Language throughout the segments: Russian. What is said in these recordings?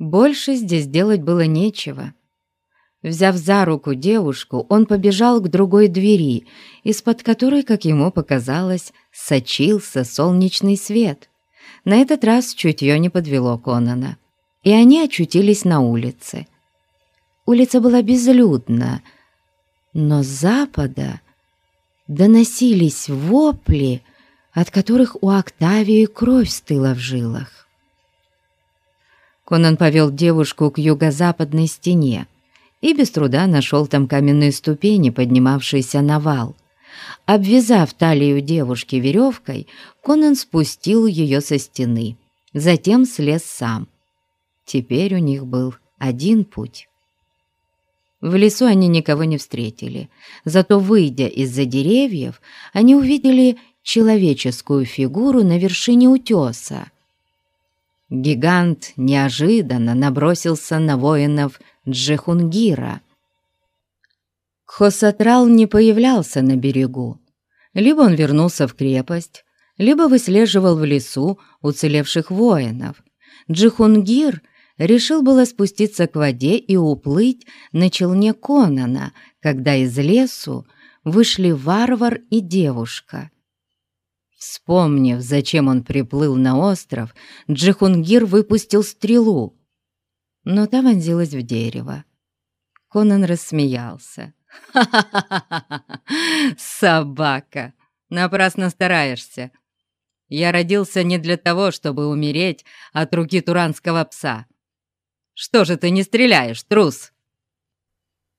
Больше здесь делать было нечего. Взяв за руку девушку, он побежал к другой двери, из-под которой, как ему показалось, сочился солнечный свет. На этот раз чутье не подвело Конана, и они очутились на улице. Улица была безлюдна, но с запада доносились вопли, от которых у Октавии кровь стыла в жилах. Конан повел девушку к юго-западной стене, и без труда нашел там каменные ступени, поднимавшиеся на вал. Обвязав талию девушки веревкой, Конан спустил ее со стены, затем слез сам. Теперь у них был один путь. В лесу они никого не встретили, зато, выйдя из-за деревьев, они увидели человеческую фигуру на вершине утеса. Гигант неожиданно набросился на воинов Джехунгира. Хосатрал не появлялся на берегу. Либо он вернулся в крепость, либо выслеживал в лесу уцелевших воинов. Джихунгир решил было спуститься к воде и уплыть на челне Конана, когда из лесу вышли варвар и девушка. Вспомнив, зачем он приплыл на остров, Джихунгир выпустил стрелу, но та вонзилась в дерево. Конан рассмеялся. «Ха-ха-ха! Собака! Напрасно стараешься! Я родился не для того, чтобы умереть от руки туранского пса. Что же ты не стреляешь, трус?»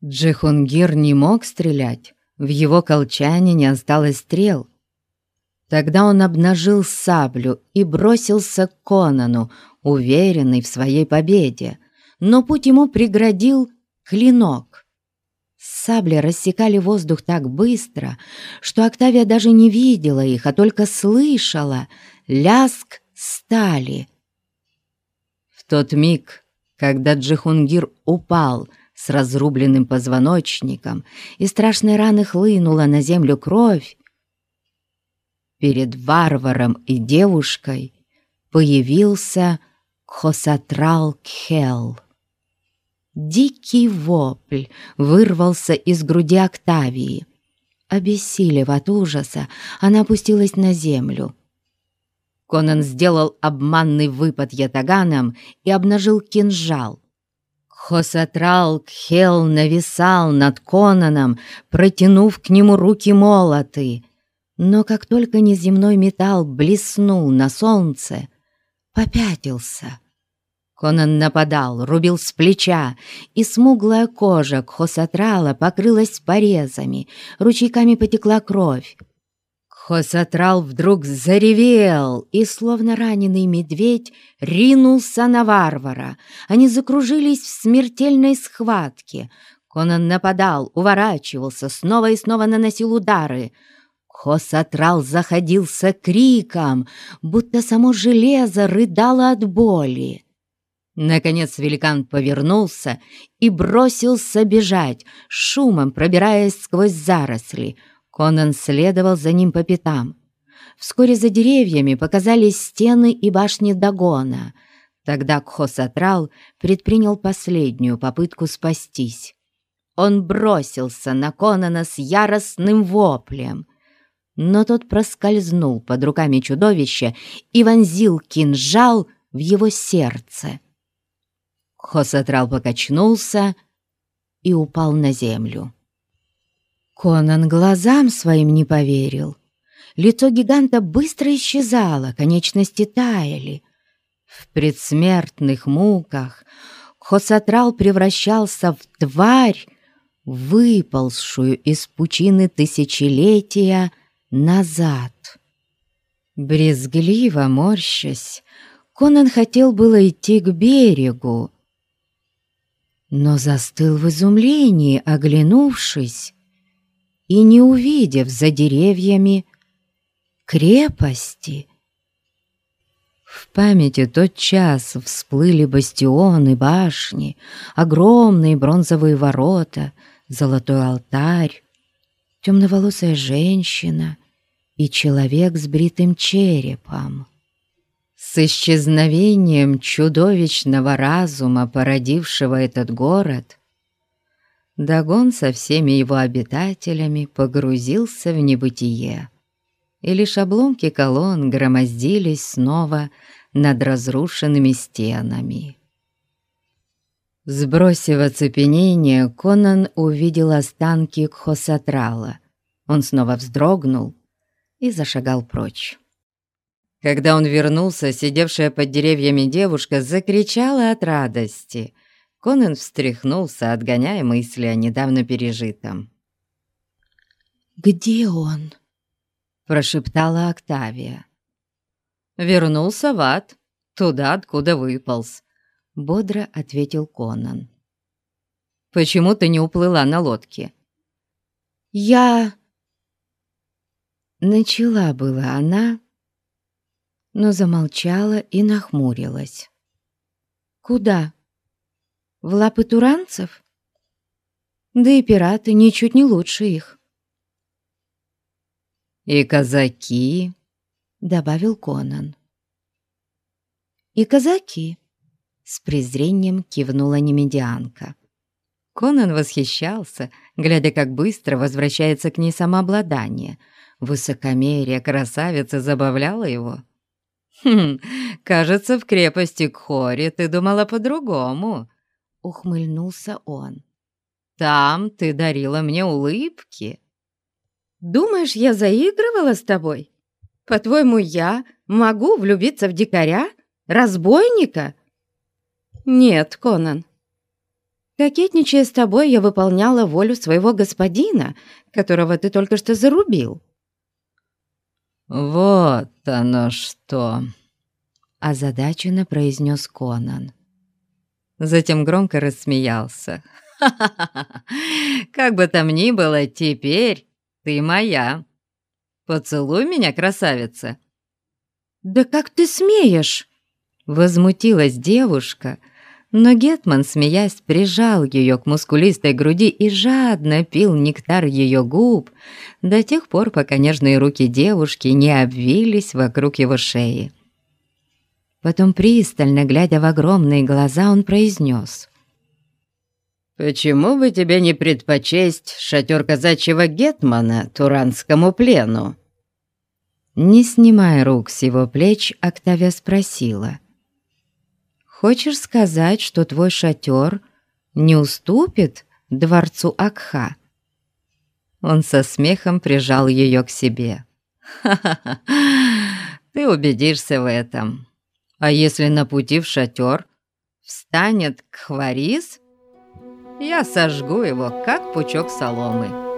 Джихунгир не мог стрелять. В его колчане не осталось стрел. Тогда он обнажил саблю и бросился к Конану, уверенный в своей победе но путь ему преградил клинок. Сабли рассекали воздух так быстро, что Октавия даже не видела их, а только слышала ляск стали. В тот миг, когда Джихунгир упал с разрубленным позвоночником и страшной раны хлынула на землю кровь, перед варваром и девушкой появился Хосатрал Кхел. Дикий вопль вырвался из груди Октавии. Обессилев от ужаса, она опустилась на землю. Конан сделал обманный выпад ятаганом и обнажил кинжал. Хосатрал Кхел нависал над Конаном, протянув к нему руки молоты. Но как только неземной металл блеснул на солнце, попятился — Конан нападал, рубил с плеча, и смуглая кожа Кхосатрала покрылась порезами, ручейками потекла кровь. Кхосатрал вдруг заревел и, словно раненый медведь, ринулся на варвара. Они закружились в смертельной схватке. Конан нападал, уворачивался, снова и снова наносил удары. Хосатрал заходился криком, будто само железо рыдало от боли. Наконец великан повернулся и бросился бежать, шумом пробираясь сквозь заросли. Конан следовал за ним по пятам. Вскоре за деревьями показались стены и башни Дагона. Тогда Кхосатрал предпринял последнюю попытку спастись. Он бросился на Конана с яростным воплем. Но тот проскользнул под руками чудовища и вонзил кинжал в его сердце. Хосатрал покачнулся и упал на землю. Конан глазам своим не поверил. Лицо гиганта быстро исчезало, конечности таяли. В предсмертных муках Хосатрал превращался в тварь, выползшую из пучины тысячелетия назад. Брезгливо морщась, Конан хотел было идти к берегу, но застыл в изумлении, оглянувшись и не увидев за деревьями крепости. В памяти тот час всплыли бастионы, башни, огромные бронзовые ворота, золотой алтарь, темноволосая женщина и человек с бритым черепом. С исчезновением чудовищного разума, породившего этот город, Дагон со всеми его обитателями погрузился в небытие, и лишь обломки колонн громоздились снова над разрушенными стенами. Сбросив оцепенение, Конан увидел останки Кхосатрала. Он снова вздрогнул и зашагал прочь. Когда он вернулся, сидевшая под деревьями девушка закричала от радости. Конан встряхнулся, отгоняя мысли о недавно пережитом. «Где он?» — прошептала Октавия. «Вернулся в ад, туда, откуда выполз», — бодро ответил Конан. «Почему ты не уплыла на лодке?» «Я...» Начала была она, но замолчала и нахмурилась. «Куда? В лапы туранцев? Да и пираты ничуть не лучше их». «И казаки», — добавил Конан. «И казаки», — с презрением кивнула немедианка. Конан восхищался, глядя, как быстро возвращается к ней самообладание. Высокомерие красавицы забавляло его. «Хм, кажется, в крепости Кхори ты думала по-другому», — ухмыльнулся он. «Там ты дарила мне улыбки». «Думаешь, я заигрывала с тобой? По-твоему, я могу влюбиться в дикаря? Разбойника?» «Нет, Конан. Кокетничая с тобой, я выполняла волю своего господина, которого ты только что зарубил». «Вот оно что!» — озадаченно произнес Конан. Затем громко рассмеялся. «Ха-ха-ха! Как бы там ни было, теперь ты моя! Поцелуй меня, красавица!» «Да как ты смеешь?» Возмутилась девушка, но Гетман, смеясь, прижал ее к мускулистой груди и жадно пил нектар ее губ до тех пор, пока нежные руки девушки не обвились вокруг его шеи. Потом, пристально глядя в огромные глаза, он произнес. «Почему бы тебе не предпочесть шатер казачьего Гетмана туранскому плену?» Не снимая рук с его плеч, Октавия спросила — Хочешь сказать, что твой шатер не уступит дворцу Акха?» Он со смехом прижал ее к себе. «Ха-ха-ха, ты убедишься в этом. А если на пути в шатер встанет Кхварис, я сожгу его, как пучок соломы».